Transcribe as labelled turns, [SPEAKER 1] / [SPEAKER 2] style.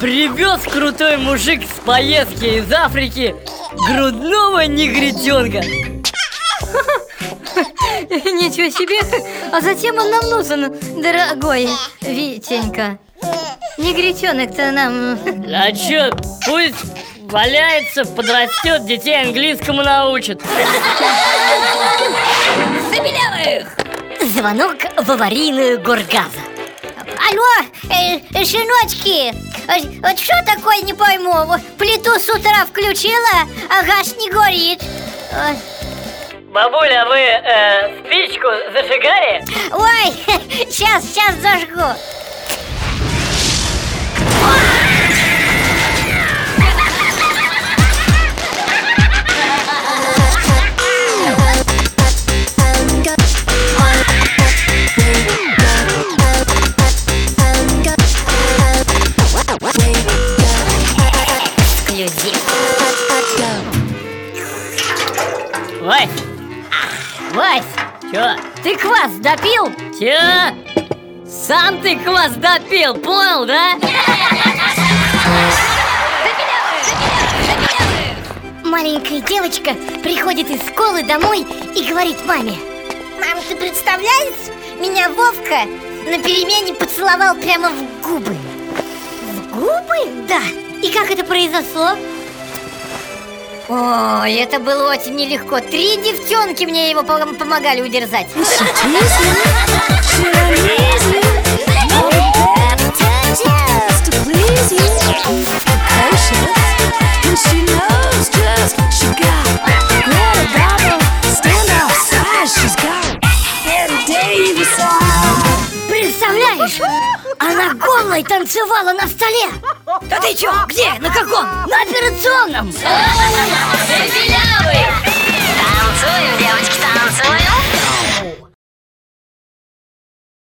[SPEAKER 1] Привез крутой мужик с поездки из Африки грудного негритенка
[SPEAKER 2] Ничего себе! А зачем он нам нужен, дорогой Витенька? Негритенок-то нам...
[SPEAKER 1] А чё, пусть валяется, подрастет, детей английскому научит
[SPEAKER 2] Забелявых!
[SPEAKER 1] Звонок в аварийную горгаза
[SPEAKER 2] Алло, э, э, шиночки, э, вот что такое, не пойму Плиту с утра включила, а газ не горит. Ой,
[SPEAKER 1] Бабуля, вы э, спичку зажигали?
[SPEAKER 2] Ой, сейчас, сейчас зажгу
[SPEAKER 1] Вась! Вась! Чё? Ты квас допил? Чё? Сам ты квас допил, понял, да?
[SPEAKER 2] Маленькая девочка приходит из школы домой и говорит маме Мам, ты представляешь, меня Вовка на перемене поцеловал прямо в губы В губы? Да, и как это произошло? Ой, это было очень нелегко. Три девчонки мне его пом- помогали удержать Представляешь? Она голой танцевала на столе
[SPEAKER 1] Да ты чё? Где? На каком? На операционном
[SPEAKER 2] Танцуем